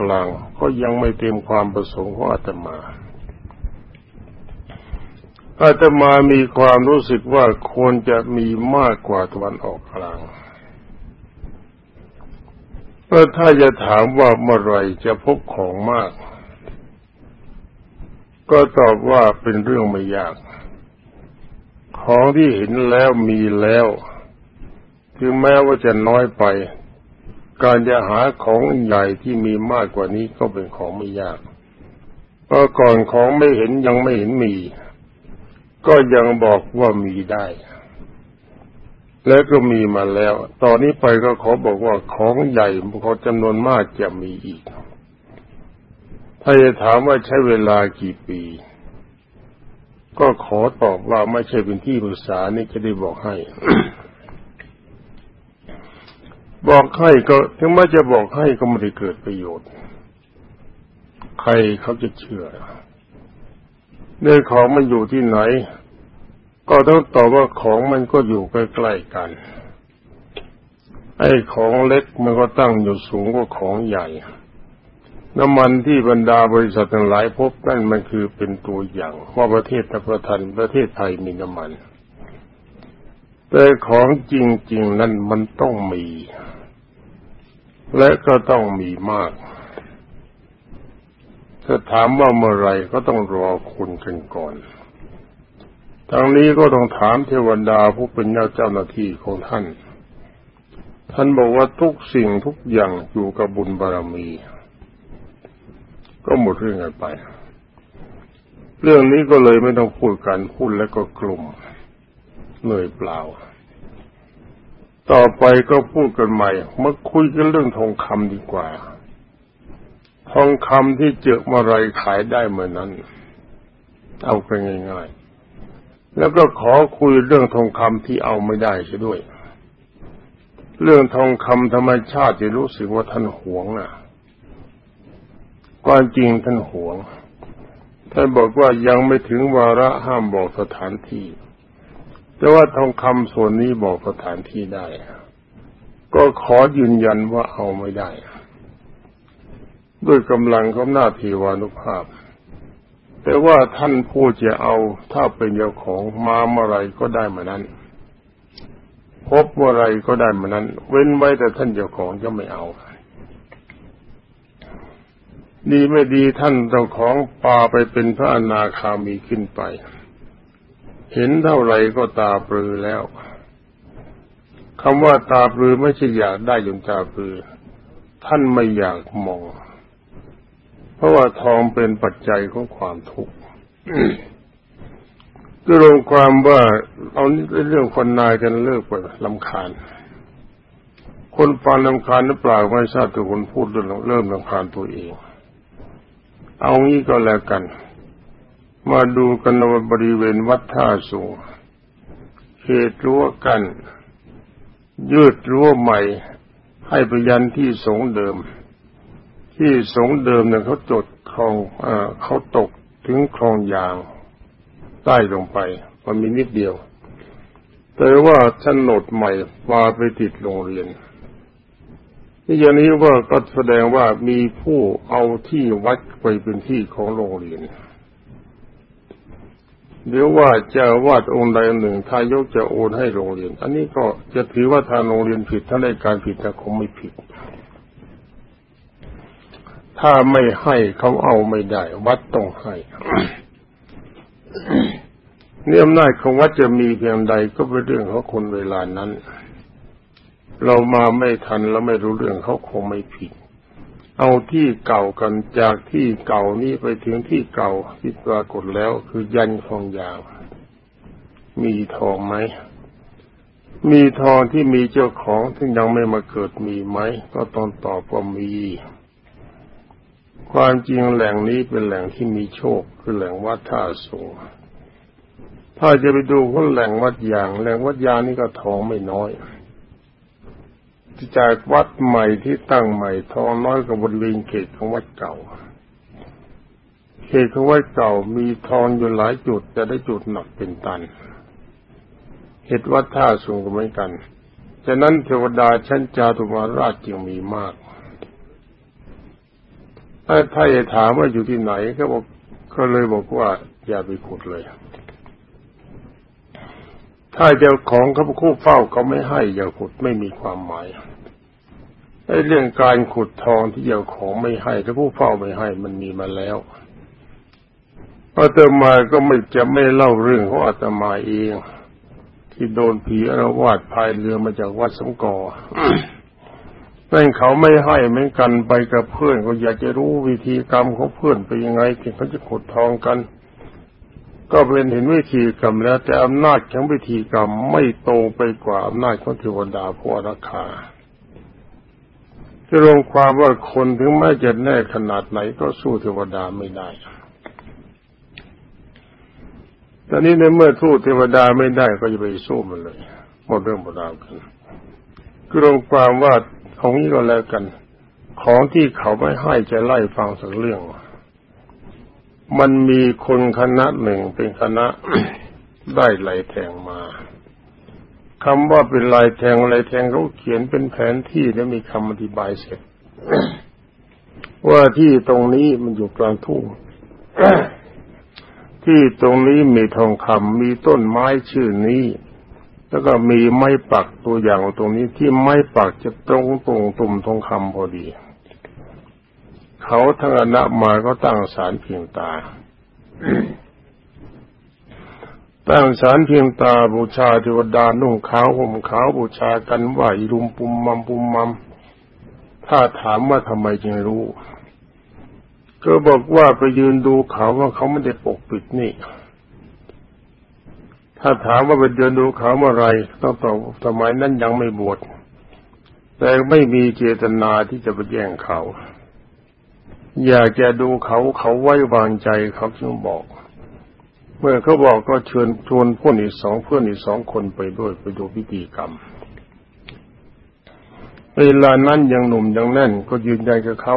กลาง ก็ยังไม่เต็มความประสงค์ของอาตมาอาตมามีความรู้สึกว่าควรจะมีมากกว่าตะวันออกกลางเพราะถ้าจะถามว่าเมื่อไรจะพบของมาก ก็ตอบว่าเป็นเรื่องไม่ยาก ของที่เห็นแล้วมีแล้ว ถึงแม้ว่าจะน้อยไป การจะหาของใหญ่ที่มีมากกว่านี้ก็เป็นของไม่ยากเพราะก่อนของไม่เห็นยังไม่เห็นมี ก็ยังบอกว่ามีได้ แล้วก็มีมาแล้ว ตอนนี้ไปก็ขอบอกว่าของใหญ่ขอจำนวนมากจะมีอีก ถ้าจะถามว่าใช้เวลากี่ปี ก็ขอตอบว่าไม่ใช่เป็นที่ปรึกษานี่จะได้บอกให้ บอกให้ก็ถึงแม้จะบอกให้ก็ไม่ได้เกิดประโยชน์ ใครเขาจะเชื่อเรื่อของมันอยู่ที่ไหน ก็ต้องตอบว่าของมันก็อยู่ใกล้ๆกัน ไอ้ของเล็กมันก็ตั้งอยู่สูงกว่าของใหญ่ น้ำมันที่บรรดาบริษัททั้งหลายพบนั่นมันคือเป็นตัวอย่างว่าประเทศตะประทันประเทศไทยมีน้ำมันแต่ของจริง ๆ นั้นมันต้องมี และก็ต้องมีมาก ถ้าถามว่าเมื่อไรก็ต้องรอคุณกันก่อนทั้งนี้ก็ต้องถามเทวดาผู้เป็นเจ้าหน้าที่ของท่าน ท่านบอกว่าทุกสิ่งทุกอย่างอยู่กับบุญบารมี ก็หมดเรื่องกันไป เรื่องนี้ก็เลยไม่ต้องพูดกันพูดแล้วก็กลุ่มเหนื่อยเปล่า ต่อไปก็พูดกันใหม่มาคุยกันเรื่องทองคำดีกว่า ทองคำที่เจอมาไรขายได้เหมือนนั้น เอาไปง่ายๆ แล้วก็ขอคุยเรื่องทองคำที่เอาไม่ได้ใช่ด้วย เรื่องทองคำธรรมชาติจะรู้สึกว่าท่านหวงอะความจริงท่านหวง ท่านบอกว่ายังไม่ถึงวาระห้ามบอกสถานที่ แต่ว่าทองคำส่วนนี้บอกสถานที่ได้ ก็ขอยืนยันว่าเอาไม่ได้ ด้วยกำลังของหน้าทีวานุภาพ แต่ว่าท่านผู้จะเอาถ้าเป็นเจ้าของมาเมื่อไรก็ได้มานั้น พบเมื่อไรก็ได้มานั้น เว้นไว้แต่ท่านเจ้าของจะไม่เอาดีไม่ดีท่านเจ้าของปาไปเป็นพระอนาคามีขึ้นไป เห็นเท่าไรก็ตาปลือแล้วคำว่าตาปลือไม่ใช่อยากได้จนตาปลือ ท่านไม่อยากมอง เพราะว่าทองเป็นปัจจัยของความทุกข์ก็ลงความว่าเอาเรื่องคนนายกันเลิกไปลำคาญ คนฟังลำคาญหรือเปล่าไม่ทราบแต่คนพูดเริ่มเริ่มลำคาญตัวเอง เอางี้ก็แล้วกัน มาดูกันว่าบริเวณวัดท่าสูงเขตรั้วกัน ยืดรั้วใหม่ ให้ไปยันที่สงเดิม ที่สงเดิมเนี่ยเขาจดคลองอเขาตกถึงคลองยาง ใต้ลงไปมันมีนิดเดียว แต่ว่าถนดใหม่มาไปติดโรงเรียนนี่อย่างนี้ว่าก็แสดงว่ามีผู้เอาที่วัดไปเป็นที่ของโรงเรียน หรือว่าเจ้าวาดองค์ใดหนึ่งทายกจะโอนให้โรงเรียน อันนี้ก็จะถือว่าทางโรงเรียนผิดถ้าได้การผิดแต่คงไม่ผิด ถ้าไม่ให้เขาเอาไม่ได้ วัดต้องให้เนี่ยอำนาจของวัดจะมีเพียงใดก็เป็นเรื่องของคนเวลานั้น เรามาไม่ทันแล้วไม่รู้เรื่องเขาคงไม่ผิด เอาที่เก่ากันจากที่เก่านี้ไปถึงที่เก่าที่ปรากฏแล้วคือยันทองยาว มีทองไหม มีทองที่มีเจ้าของที่ยังไม่มาเกิดมีไหม ก็ตองตอบว่ามี ความจริงแหล่งนี้เป็นแหล่งที่มีโชคคือแหล่งวัดท่าสูงถ้าจะไปดูว่าแหล่งวัดยาง แหล่งวัดยางนี่ก็ทองไม่น้อย จากวัดใหม่ที่ตั้งใหม่ทองน้อยกว่าบนลิงเขตของวัดเก่าเขตของวัดเก่ามีทองอยู่หลายจุดจะได้จุดหนักเป็นตันเหตุวัดท่าสูงก็เหมือนกันฉะนั้นเทวดาชั้นจาตุมาราชจึงมีมากถ้าถ้าจะถามว่าอยู่ที่ไหนก็บอกก็เลยบอกว่า อย่าไปขุดเลย ถ้าเจ้าของเขาคู่เฝ้าเขาไม่ให้อย่าขุดไม่มีความหมาย เรื่องการขุดทองที่เจ้าของไม่ให้ถ้าผู้เฝ้าไม่ให้มันมีมาแล้วอาตมาก็ไม่จะไม่เล่าเรื่องของอาตมาเอง ที่โดนผีอรวาดพายเรือมาจากวัดสมกอนั่นเขาไม่ให้เหมือนกันไปกับเพื่อนก็อยากจะรู้วิธีกรรมของเพื่อนเป็นยังไงที่เขาจะขุดทองกัน ก็เป็นเห็นวิธีกรรมแล้ว แต่อำนาจของวิธีกรรมไม่โตไปกว่าอำนาจของเทวดาผู้ราคา จะลงความว่าคนถึงแม้จะแน่ขนาดไหนก็สู้เทวดาไม่ได้ตอนนี้ในเมื่อสู้เทวดาไม่ได้ก็จะไปสู้มันเลยหมดเรื่องหมดราวกันคือลงความว่าของนี้ก็แล้วกัน ของที่เขาไม่ให้จะไล่ฟังสักเรื่อง มันมีคนคณะหนึ่งเป็นคณะได้ไหลแทงมา คำว่าเป็นลายแทงลายแทงเขาเขียนเป็นแผนที่แล้วมีคำอธิบายเสร็จ ว่าที่ตรงนี้มันอยู่กลางทุ่งที่ตรงนี้มีทองคำมีต้นไม้ชื่อนี้ แล้วก็มีไม้ปักตัวอย่างตรงนี้ที่ไม้ปักจะตรงตรงตุ่มทองคำพอดี เขาทั้งอนะมาก็ตั้งสารเพียงตา ตั้งสารเพียงตาบูชาเทวดานุ่งขาวห่มขาวบูชากันไหวรุมปุมมัมปุมมัม ถ้าถามว่าทำไมจึงรู้ ก็บอกว่าไปยืนดูเขาว่าเขาไม่ได้ปกปิดนี่ ถ้าถามว่าไปเดินดูเขาเมื่อไรต้องตอบสมัยนั้นยังไม่บวชแต่ไม่มีเจตนาที่จะไปแย่งเขา อยากจะดูเขาเขาไว้วางใจเขาจึงบอก เมื่อเขาบอกก็เชิญชวนเพื่อนอีกสองเพื่อนอีกสองคนไปด้วยไปดูพิธีกรรมเวลานั้นยังหนุ่มยังแน่นก็ยืนยันกับเขา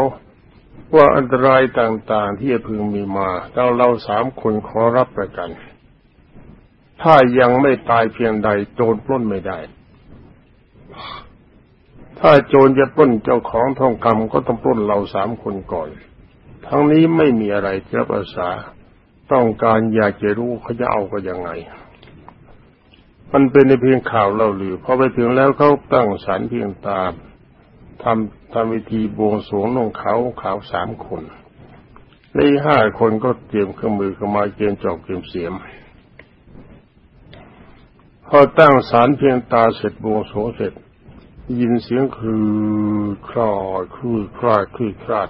ว่าอันตรายต่างๆที่จะพึงมีมาเราเราสามคนขอรับประกัน ถ้ายังไม่ตายเพียงใดโจรปล้นไม่ได้ ถ้าโจรจะปล้นเจ้าของทองคำก็ต้องปล้นเราสามคนก่อน ทั้งนี้ไม่มีอะไรเจ้าภาษา ต้องการอยากจะรู้เขาจะเอาก็ยังไง มันเป็นในเพียงข่าวเล่าลือพอไปถึงแล้วเขาตั้งสารเพียงตามทำทำวิธีบวงสรวงลงเขาขาวสามคนในห้าคนก็เตรียมเครื่องมือเข้ามาเกียนจอบเกียมเสียม พอตั้งสารเพียงตาเสร็จบวงสรวงเสร็จ ยินเสียงคือคลอคือคลาดคือคลาด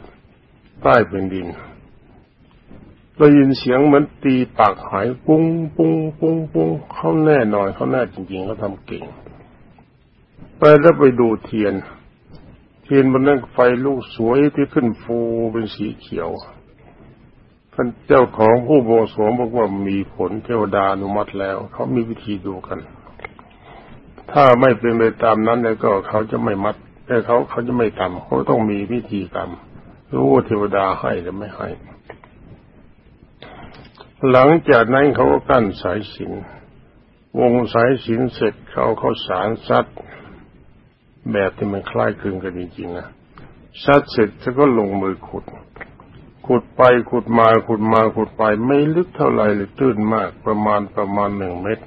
ใต้เป็นดิน ได้ยินเสียงเหมือนตีปากหายปุ้งปุ้งปุ้งปุ้งเขาแน่นอนเขาแน่จริงๆเขาทำเก่ง ไปแล้วไปดูเทียน เทียนบนนั้นไฟลูกสวยที่ขึ้นฟูเป็นสีเขียวท่านเจ้าของผู้บวงสวงบอกว่ามีผลเทวดาอนุมัติแล้ว เขามีวิธีดูกัน ถ้าไม่เป็นไปตามนั้นแล้วก็เขาจะไม่มัดแต่เขาเขาจะไม่ทำเขาต้องมีวิธีกรรมรู้ว่าเทวดาให้หรือไม่ให้ หลังจากนั้นเขาก็กั้นสายสินวงสายสินเสร็จเขาเขาสารซัดแบบที่มันคล้ายคลึงกันจริงๆนะซัดเสร็จเขาก็ลงมือขุด ขุดไปขุดมาขุดมาขุดไปไม่ลึกเท่าไหร่เลยตื้นมากประมาณประมาณหนึ่งเมตร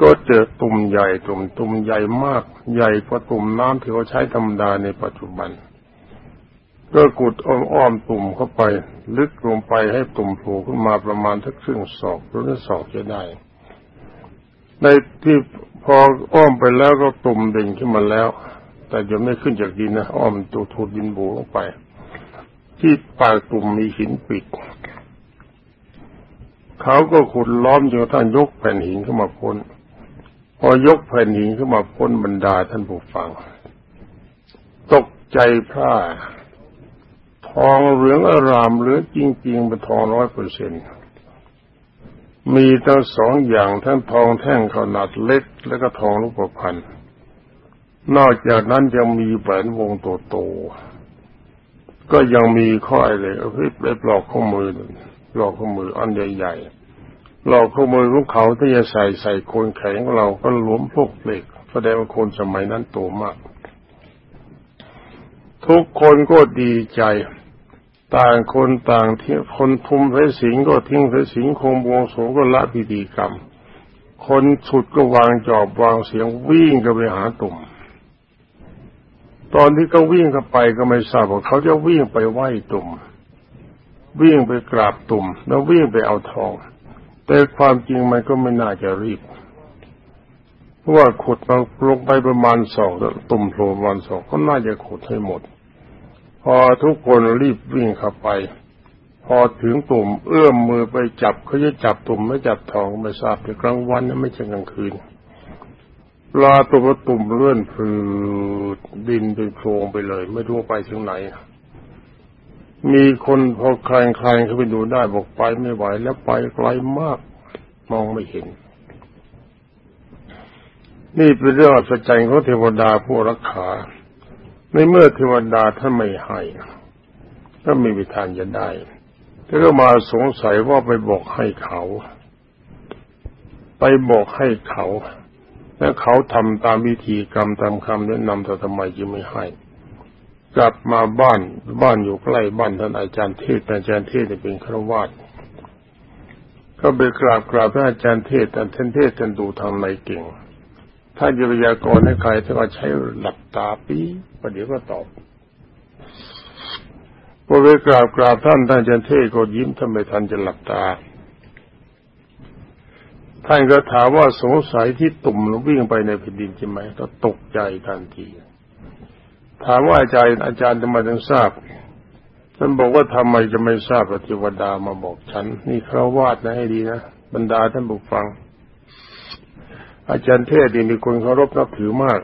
ก็เจอตุ่มใหญ่ตุ่มตุ่มใหญ่มากใหญ่กว่าตุ่มน้ำที่เขาใช้ธรรมดาในปัจจุบัน ก็กุดอ้อมตุ่มเข้าไป ลึกลงไปให้ตุ่มโผล่ขึ้นมาประมาณทักครึ่งศอกหรือศอกจะได้ ในที่พออ้อมไปแล้วก็ตุ่มเด่นขึ้นมาแล้ว แต่จะไม่ขึ้นจากดินนะอ้อมตัวถูดดินโบลงไป ที่ปากตุ่มมีหินปิด เขาก็ขุดล้อมจนทั่งยกแผ่นหินขึ้นมาพ้น พอยกแผ่นหินขึ้นมาพ้นบรรดาท่านผู้ฟัง ตกใจพร่า ทองเหลืองอารามเหลือจริงๆเป็นทองร้อยเปอร์เซ็นต์มีทั้งสองอย่างทั้งทองแท่งขนาดเล็ก และก็ทองรูปพรรณนอกจากนั้นยังมีแหวนวงโตๆก็ยังมีข้ออะไรเฮ้ยไปปลอกข้อมือปลอกข้อมืออันใหญ่ๆปลอกข้อมือของเขาที่จะใส่ใส่โคนแข็งเราก็หลวมพวกเหล็กแสดงว่าคนสมัยนั้นโตมาก ทุกคนก็ดีใจ ต่างคนต่างที่คนทุมพระสิงก็ทิ้งพระสิงคงบวงสงก็ละพิธีกรรม คนสุดก็วางจอบวางเสียงวิ่งก็ไปหาตุ่ม ตอนที่เขาวิ่งเข้าไปก็ไม่ทราบว่าเขาจะวิ่งไปไหว้ตุ่ม วิ่งไปกราบตุ่ม แล้ววิ่งไปเอาทอง แต่ความจริงมันก็ไม่น่าจะรีบเพราะว่าขุดมาลงไปประมาณสองตุ่มโผล่ประมาณสองก็น่าจะขุดให้หมด พอทุกคนรีบวิ่งเข้าไป พอถึงตุ่มเอื้อมมือไปจับเขาจะจับตุ่มไม่จับทองไม่ทราบแต่กลางวันนะไม่ใช่กลางคืนปลาตัวตุ่มเลื่อนพืดดินเป็นโพรงไปเลย ไม่รู้ไปถึงไหน มีคนพอคลายคลายเขาไปดูได้บอกไปไม่ไหวแล้วไปไกลมาก มองไม่เห็น นี่เป็นเรื่องอัศจรรย์ของเทวดาผู้รักษา ในเมื่อเทวดาท่านไม่ให้ก็ไม่มีทางจะได้แล้วก็มาสงสัยว่าไปบอกให้เขา ไปบอกให้เขา แล้วเขาทำตามวิธีกรรมตามคำแนะนำแต่ทำไมจึงไม่ให้ กลับมาบ้านบ้านอยู่ใกล้บ้านท่านอาจารย์เทศอาจารย์เทศเป็นฆราวาสก็ไปกราบกราบท่านอาจารย์เทศแต่ท่านเทศท่านดูทางไหนเก่ง ถ้าจะพยากรณ์ให้ใครถ้าก็ใช้หลับตาปีประเดี๋ยวก็ตอบพอไปกราบกราบท่านท่านจันเทศก็ยิ้มทำไมท่านจะหลับตา ท่านก็ถามว่าสงสัยที่ตุ่มวิ่งไปในแผ่นดินใช่ไหมก็ตกใจทันที ถามว่าอาจารย์อาจารย์ทำไมถึงทราบท่านบอกว่าทำไมจะไม่ทราบปฏิวดามาบอกฉัน นี่คราวาสนะให้ดีนะบรรดาท่านบุกฟัง อาจารย์เทศดีมีคนเคารพนับถือมาก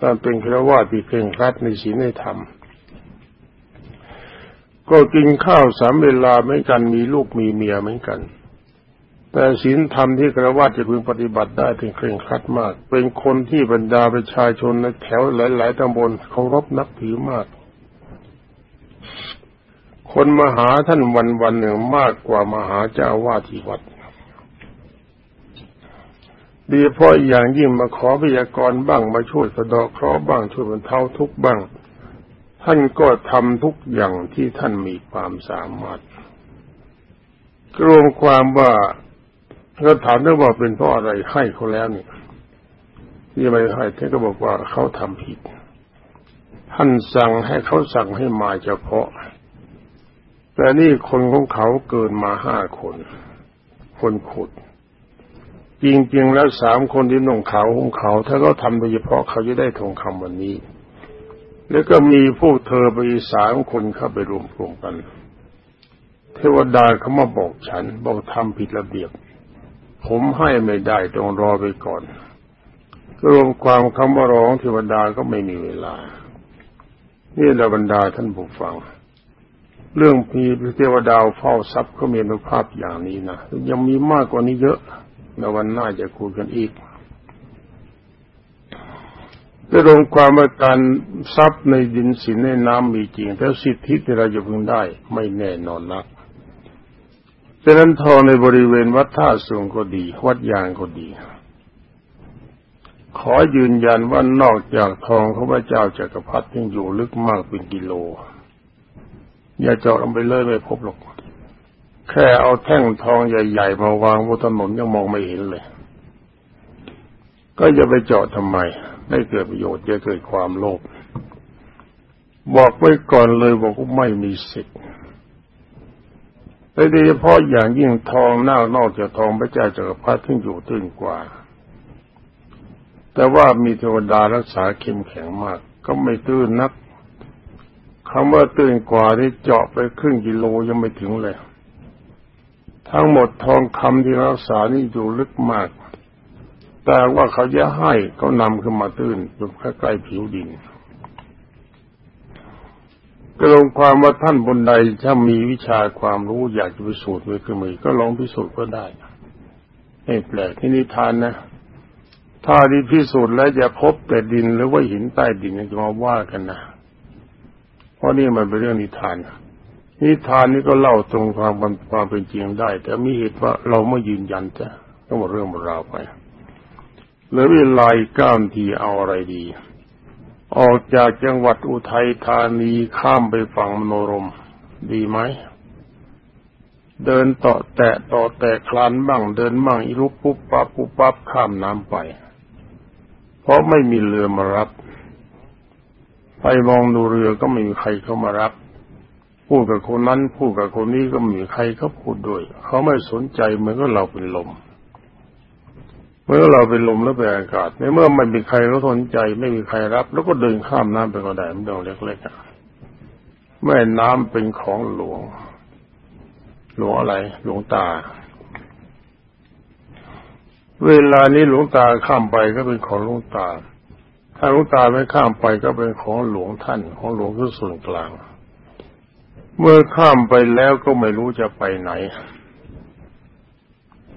ท่านเป็นครวาที่เคร่งครัดในศีลในธรรม ก็กินข้าวสามเวลาเหมือนกันมีลูกมีเมียเหมือนกัน แต่ศีลธรรมที่ครวาจะพึงปฏิบัติได้เป็นเคร่งครัดมาก เป็นคนที่บรรดาประชาชนในแถวหลายๆตำบลเคารพนับถือมาก คนมาหาท่านวันวันหนึ่งมากกว่ามาหาเจ้าวาดที่วัด ดีพราะอย่างยิ่งมาขอพยากรณ์บ้างมาช่วยสะดอกเคราะห์บ้างช่วยบรรเทาทุกบ้าง ท่านก็ทำทุกอย่างที่ท่านมีความสามารถรวมความว่าก็ถามได้ว่าเป็นเพราะอะไรให้เขาแล้วนี่ที่ไม่ให้ท่านก็บอกว่าเขาทำผิด ท่านสั่งให้เขาสั่งให้มาเฉพาะ แต่นี่คนของเขาเกินมาห้าคน คนขุด จริงๆแล้วสามคนที่นุ่งขาวหุ้มขาวถ้าเขาทำโดยเฉพาะเขาจะได้ทองคำวันนี้ แล้วก็มีพวกเธอไปสามคนเข้าไปรวมกลุ่มกัน เทวดาเขามาบอกฉัน บอกทำผิดระเบียบ ผมให้ไม่ได้ต้องรอไปก่อนรวมความคำว่าร้องเทวดาก็ไม่มีเวลา นี่ระบรรดาท่านผู้ฟัง เรื่องพีเทวดาเฝ้าทรัพย์เขามีอนุภาพอย่างนี้นะยังมีมากกว่านี้เยอะ ในวันหน้าจะคุยกันอีกได้ลงความว่าการทรัพย์ในดินสินในน้ำมีจริงแต่สิทธิที่เราจะพึงได้ไม่แน่นอนนักดังนั้นทองในบริเวณวัดท่าสูงก็ดี วัดยางก็ดี ขอยืนยันว่านอกจากทองของพระเจ้าจักรพรรดิยังอยู่ลึกมากเป็นกิโล อย่าเจาะลงไปเลยไม่พบหรอก แค่เอาแท่งทองใหญ่ ๆ มาวางบนถนนยังมองไม่เห็นเลย ก็จะไปเจาะทำไม ไม่เกิดประโยชน์จะเกิดความโลภบอกไว้ก่อนเลยบอกว่าไม่มีสิทธิ์โดยเฉพาะอย่างยิ่งทองหน้านอกจากทองพระเจ้าจักรพรรดิที่อยู่ตื้นกว่า แต่ว่ามีเทวดารักษาเข้มแข็งมาก ก็ไม่ตื้นนักคำว่าตื้นกว่าที่เจาะไปครึ่งกิโลยังไม่ถึงเลย ทั้งหมดทองคำที่รักษานี่อยู่ลึกมาก แต่ว่าเขาจะให้เขานำขึ้นมาตื้นอยู่ใกล้ผิวดินก็ลงความว่าท่านบนใดถ้ามีวิชาความรู้อยากจะพิสูจน์ด้วยมือก็ลองพิสูจน์ก็ได้ไม่แปลกที่นิทานนะ ถ้าที่พิสูจน์แล้วจะพบแต่ดินหรือว่าหินใต้ดินจะมาว่ากันนะ เพราะนี่มันเป็นเรื่องนิทานนิ นิทานนี้ก็เล่าตรงความความเป็นจริงได้ แต่มีเหตุว่าเราไม่ยืนยันจะต้องมดเรื่องราวไปเหลือเวลาเก้านาทีเอาอะไรดี ออกจากจังหวัดอุทัยธานีข้ามไปฝั่งมโนรม ดีไหม เดินต่อแตะต่อแตะคลานบ้าง เดินบ้างอีลุกปุ๊บปั๊บปุ๊บปั๊บข้ามน้ำไป เพราะไม่มีเรือมารับ ไปมองดูเรือก็ไม่มีใครเข้ามารับ พูดกับคนนั้นพูดกับคนนี้ก็มีใครเขาพูดด้วย เขาไม่สนใจเหมือนกับเราเป็นลมเมื่อเราเป็นลมแล้วเป็นอากาศในเมื่อไม่มีใครเขาสนใจ ไม่มีใครรับ แล้วก็เดินข้ามน้ำไปก็ได้มันเรื่องเล็กๆแม่น้ำเป็นของหลวง หลวงอะไร หลวงตา เวลานี้หลวงตาข้ามไปก็เป็นของหลวงตา ถ้าหลวงตาไม่ข้ามไปก็เป็นของหลวงท่าน ของหลวงคือส่วนกลาง เมื่อข้ามไปแล้วก็ไม่รู้จะไปไหน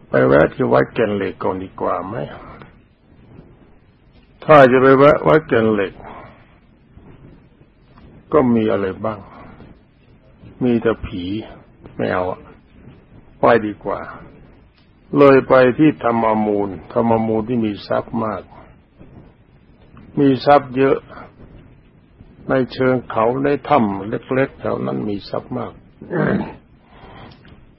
ไปแวะที่วัดแก่นเหล็กก่อนดีกว่าไหมถ้าจะไปแวะวัดแก่นเหล็ก ก็มีอะไรบ้าง มีแต่ผีไม่เอาไปดีกว่า เลยไปที่ธรรมมูลธรรมมูลที่มีทรัพย์มาก มีทรัพย์เยอะ ในเชิงเขาในถ้ำเล็กๆแถวนั้นมีทรัพย์มาก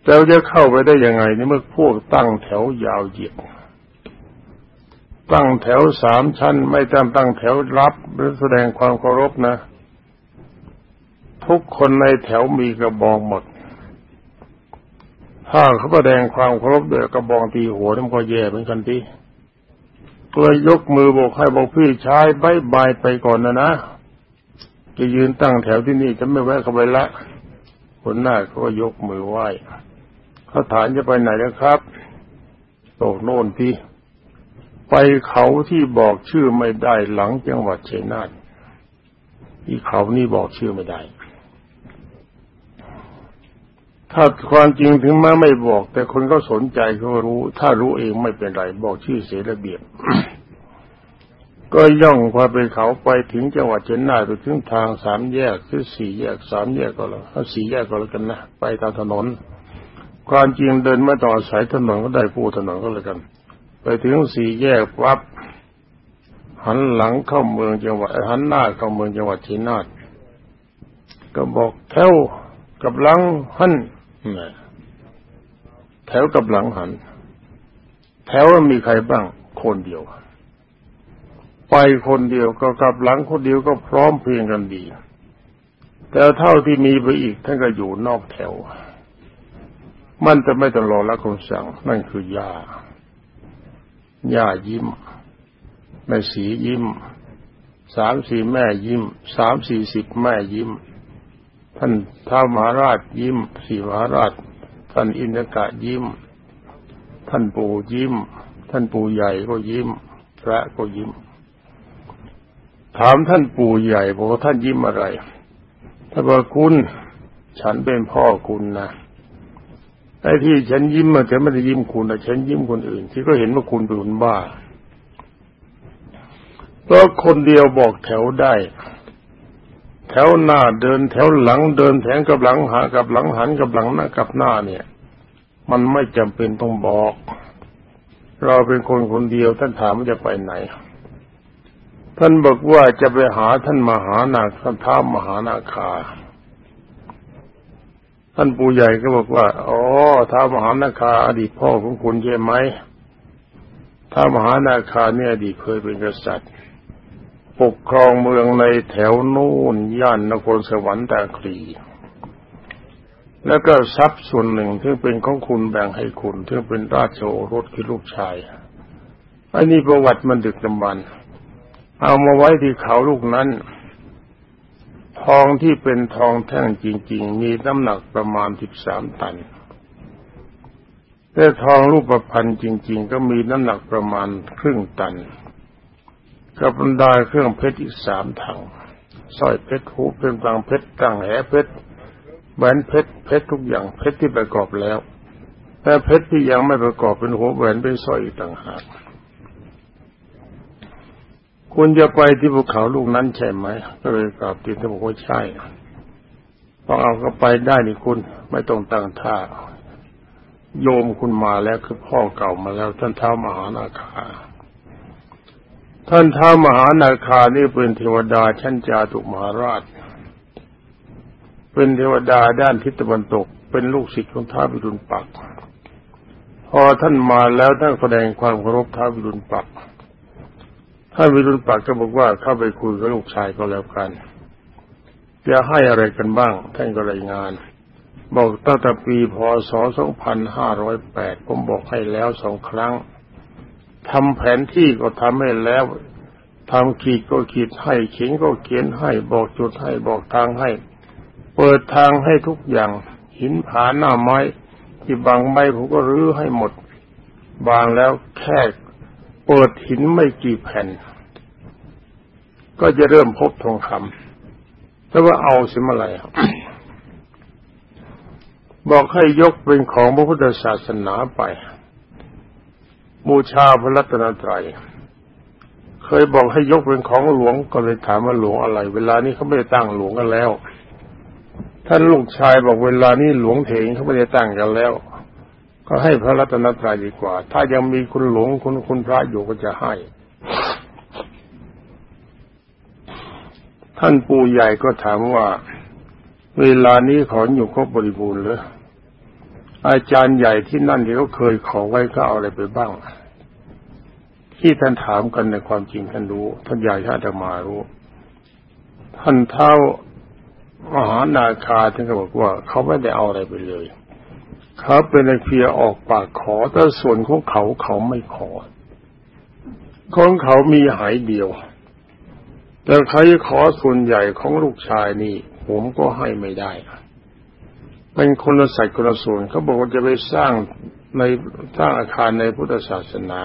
เราจะเข้าไปได้ยังไงนี่เมื่อพวกตั้งแถวยาวเหยียดตั้งแถวสามชั้น ไม่จำตั้งแถวรับหรือแสดงความเคารพนะ ทุกคนในแถวมีกระบองหมด ถ้าเขาแสดงความเคารพด้วยกระบองตีหัวนั่นก็แย่เหมือนกันทีก็เลยยกมือบอกให้บอกพี่ชายบายบายไปก่อนนะนะ จะยืนตั้งแถวที่นี่จะไม่แวะเข้าไปละคนหน้าก็ยกมือไหว้เขาถามจะไปไหนนะครับโตโน่นที่ ไปเขาที่บอกชื่อไม่ได้หลังจังหวัดเชียงนาทที่เขานี่บอกชื่อไม่ได้ ถ้าความจริงถึงแม้ไม่บอก แต่คนก็สนใจก็รู้ ถ้ารู้เองไม่เป็นไร บอกชื่อเสียระเบียบ ก็ย่องพาไปเขาไปถึงจังหวัดเชียงนาทไปถึงทางสามแยกคือสี่แยกสามแยกก็แล้วถ้าสี่แยกก็แล้วกันนะไปตามถนน ความจริงเดินไม่ต่อสายถนนก็ได้ผู้ถนนก็เลยกัน ไปถึงสี่แยกวับหันหลังเข้าเมืองจังหวัดหันหน้าเข้าเมืองจังหวัดเชียงนาทก็บอกแถวกับหลังหันแถวกับหลังหัน แถวมีใครบ้าง คนเดียว ไปคนเดียวก็กลับหลังคนเดียวก็พร้อมเพียงกันดี แต่เท่าที่มีไปอีกท่านก็อยู่นอกแถว มันจะไม่ต้องรอละคำสั่ง นั่นคือยาย่ายิ้ม แม่สียิ้ม สามสี่แม่ยิ้ม สามสี่สิบแม่ยิ้ม ท่านท้ามหาราชยิ้ม สี่มหาราช ท่านอินทกะยิ้ม ท่านปู่ยิ้ม ท่านปู่ใหญ่ก็ยิ้ม พระก็ยิ้ม ถามท่านปู่ใหญ่บอกว่าท่านยิ้มอะไรถ้าบอกคุณ ฉันเป็นพ่อคุณนะไอ้ที่ฉันยิ้มมาแต่ไม่ได้ยิ้มคุณแต่ฉันยิ้มคนอื่น ที่ก็เห็นว่าคุณเป็นคนบ้าเพราะคนเดียวบอกแถวได้ แถวหน้าเดินแถวหลังเดินแถงกับหลังหากับหลังหันกับหลังหน้ากับหน้าเนี่ย มันไม่จำเป็นต้องบอก เราเป็นคนคนเดียวท่านถามว่าจะไปไหน ท่านบอกว่าจะไปหาท่านมหานาคท่านท้ามหานาคา ท่านปู่ใหญ่ก็บอกว่าอ๋อท้ามหานาคา อดีตพ่อของคุณใช่ไหมท้ามหานาคาเนี่ยอดีตเคยเป็นกษัตริย์ ปกครองเมืองในแถวนู่นย่านนครสวรรค์ตาคลีแล้วก็ทรัพย์ส่วนหนึ่งที่เป็นของคุณแบ่งให้คุณที่เป็นราชโอรสคือลูกชายอันนี้ประวัติมันดึกดำบรร เอามาไว้ที่เขาลูกนั้น ทองที่เป็นทองแท่งจริง ๆ มีน้ำหนักประมาณสิบสามตันแต่ทองรูปประพันธ์จริง ๆ ก็มีน้ำหนักประมาณครึ่งตันกับบรรดาเครื่องเพชรอีกสามถังสร้อยเพชรหูเป็นบางเพชรตั้งแหเพชรแหวนเพชรเพชรทุกอย่างเพชรที่ประกอบแล้ว แต่เพชรที่ยังไม่ประกอบเป็นหัวแหวนเป็นสร้อยอีกต่างหาก คุณจะไปที่ภูเขาลูกนั้นใช่ไหม ก็เลยกราบตีนท่านบอกว่าใช่พอเอาก็ไปได้นี่คุณไม่ต้องตั้งท่า โยมคุณมาแล้วคือพ่อเก่ามาแล้ว ท่านท้ามหานาคา ท่านท้ามหานาคานี่เป็นเทวดาชั้นจาตุมหาราช เป็นเทวดาด้านทิศตะวันตก เป็นลูกศิษย์ของท้าววิรุณปัก พอท่านมาแล้วท่านแสดงความเคารพท้าววิรุณปัก ท่านวิรุณปักก็บอกว่าเข้าไปคุยกับลูกชายก็แล้วกันจะให้อะไรกันบ้าง ท่านก็รายงาน บอกตั้งแต่ปีพศ 2508 ผมบอกให้แล้วสองครั้งทำแผนที่ก็ทำให้แล้วทำขีดก็ขีดให้ เขียนก็เขียนให้ บอกจุดให้ บอกทางให้ เปิดทางให้ทุกอย่าง หินผาหน้าไม้ ที่บางไม้ผมก็รื้อให้หมด บางแล้วแค่ เปิดหินไม่กี่แผ่น ก็จะเริ่มพบทองคำแต่ว่าเอาสิมาอะไรบอกให้ยกเป็นของพระพุทธศาสนาไป บูชาพระรัตนตรัย เคยบอกให้ยกเป็นของหลวงก็เลยถามว่าหลวงอะไร เวลานี้เขาไม่ได้ตั้งหลวงกันแล้ว ท่านลูกชายบอกเวลานี้หลวงเถงเขาไม่ได้ตั้งกันแล้ว ก็ให้พระรัตนตรัยดีกว่า ถ้ายังมีคุณหลวงคุณคุณพระอยู่ก็จะให้ ท่านปู่ใหญ่ก็ถามว่า เวลานี้ขออยู่ครบบริบูรณ์หรืออาจารย์ใหญ่ที่นั่นที่เขาเคยขอไว้ก็เอาอะไรไปบ้าง ที่ท่านถามกันในความจริงท่านรู้ ท่านใหญ่ท่านธรรมารู้ ท่านเท่ามหานาคาท่านก็บอกว่าเขาไม่ได้เอาอะไรไปเลย เขาเป็นเพียออกปากขอ แต่ส่วนของเขาเขาไม่ขอ ของเขามีหายเดียว แต่ใครขอส่วนใหญ่ของลูกชายนี่ ผมก็ให้ไม่ได้เป็นคนละสัตว์คนละส่วนเขาบอกว่าจะไปสร้างในสร้างอาคารในพุทธศาสนา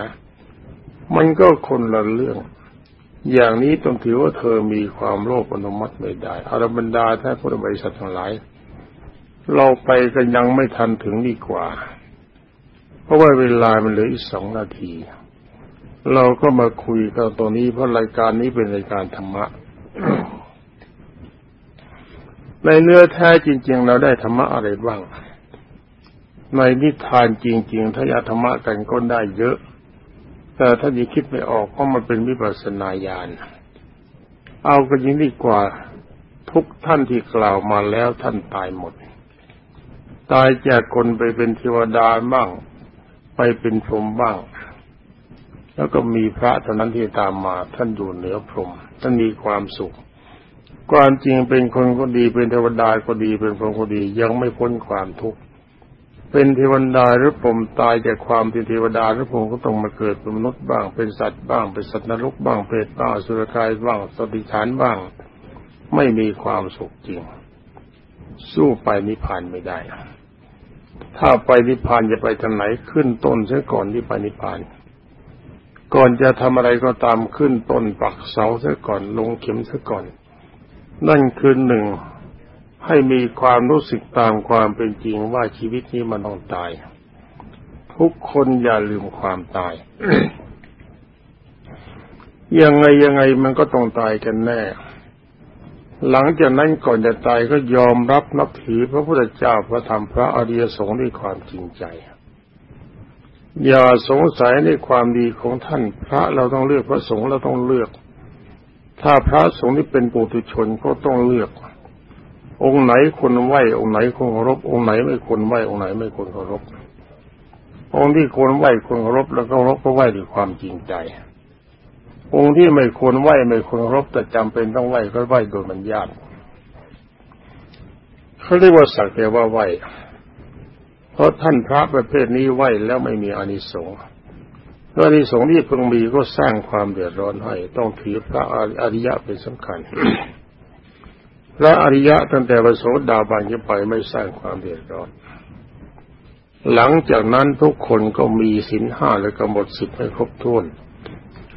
มันก็คนละเรื่อง อย่างนี้ต้องถือว่าเธอมีความโลภอนุมัติไม่ได้อารบรรดาท่านพุทธบริษัททั้งหลาย เราไปกันยังไม่ทันถึงดีกว่า เพราะว่าเวลามันเหลืออีกสองนาที เราก็มาคุยกันตรงนี้เพราะรายการนี้เป็นรายการธรรมะ ในเนื้อแท้จริง ๆ เราได้ธรรมะอะไรบ้าง ในนิทานจริง ๆ ถ้าอยากธรรมะกันก็ได้เยอะ แต่ถ้ายิ่คิดไม่ออกเพราะมันเป็นวิปัสสนาญาณ เอากันยิ่งดีกว่าทุกท่านที่กล่าวมาแล้วท่านตายหมด ตายจากคนไปเป็นเทวดาบ้าง ไปเป็นพรหมบ้าง แล้วก็มีพระเท่านั้นที่ตามมา ท่านอยู่เหนือพรหมท่านมีความสุขความจริงเป็นคนก็ดีเป็นเทวดาก็ดีเป็นพรหมก็ดียังไม่พ้นความทุกข์เป็นเทวดาหรือผมตายจากความเป็นเทวดาหรือผมก็ต้องมาเกิดเป็นมนุษย์บ้าง เป็นสัตว์บ้าง เป็นสัตว์นรกบ้างเปรตบ้างสุรกายบ้างสติฐานบ้าง ไม่มีความสุขจริง สู้ไปนิพพานไม่ได้ ถ้าไปนิพพานจะไปทางไหนขึ้นต้นเสียก่อนที่ไปนิพพาน ก่อนจะทำอะไรก็ตามขึ้นต้นปักเสาเสียก่อนลงเข็มเสียก่อน นั่นคือหนึ่งให้มีความรู้สึกตามความเป็นจริงว่าชีวิตนี้มันต้องตาย ทุกคนอย่าลืมความตาย ยังไงยังไงมันก็ต้องตายกันแน่ หลังจากนั้นก่อนจะตายก็ยอมรับนับถือพระพุทธเจ้าพระธรรมพระอริยสงฆ์ด้วยความจริงใจ อย่าสงสัยในความดีของท่าน พระเราต้องเลือกพระสงฆ์เราต้องเลือก ถ้าพระสงฆ์ที่เป็นปุถุชนก็ต้องเลือก องค์ไหนคนไหวองค์ไหนคนเคารพองค์ไหนไม่คนไหวองค์ไหนไม่คนเคารพองค์ที่คนไหวคนเคารพแล้วก็เคารพก็ไหวด้วยความจริงใจ องค์ที่ไม่ควรไหวไม่ควรรพแต่จำเป็นต้องไหวก็ไหวโดยมันยากเขาเรียกว่าสักแต่ว่าไหวเพราะท่านพระประเภทนี้ไหวแล้วไม่มีอานิสงส์อานิสงส์ที่พึงมีก็สร้างความเดือดร้อนให้ ต้องถือพระอริยะเป็นสำคัญพระอริยะตั้งแต่ประโสดาบันขึ้นไปไม่สร้างความเดือดร้อน หลังจากนั้นทุกคนก็มีศีลห้าและกำหนดสิบให้ครบถ้วน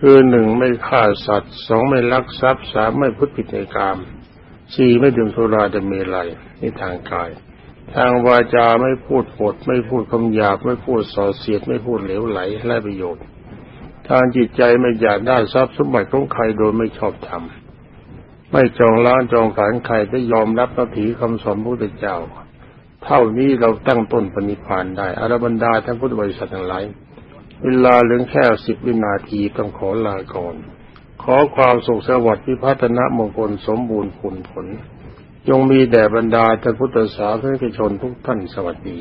คือหนึ่งไม่ฆ่าสัตว์สองไม่ลักทรัพย์สามไม่พุทธผิดในกามสี่ไม่ดื่มสุราดเมลัยในทางกาย ทางวาจาไม่พูดปด ไม่พูดคำหยาบ ไม่พูดส่อเสียด ไม่พูดเหลวไหลและประโยชน์ ทางจิตใจไม่อยากได้ทรัพย์สมบัติของใครโดยไม่ชอบธรรมไม่จองล้างจองผานใครได้ยอมรับนับถือคำสอนพระพุทธเจ้า เท่านี้เราตั้งต้นปณิพานได้อรบรรดาท่านพุทธบริษัททั้งหลาย เวลาเหลือแค่สิบวินาทีต้องขอลาก่อน ขอความสุขสวัสดิ์พิพัฒนมงคลสมบูรณ์ผลผล ยงมีแด่บรรดาท่านพุทธศาสนิกชนทุกท่านสวัสดี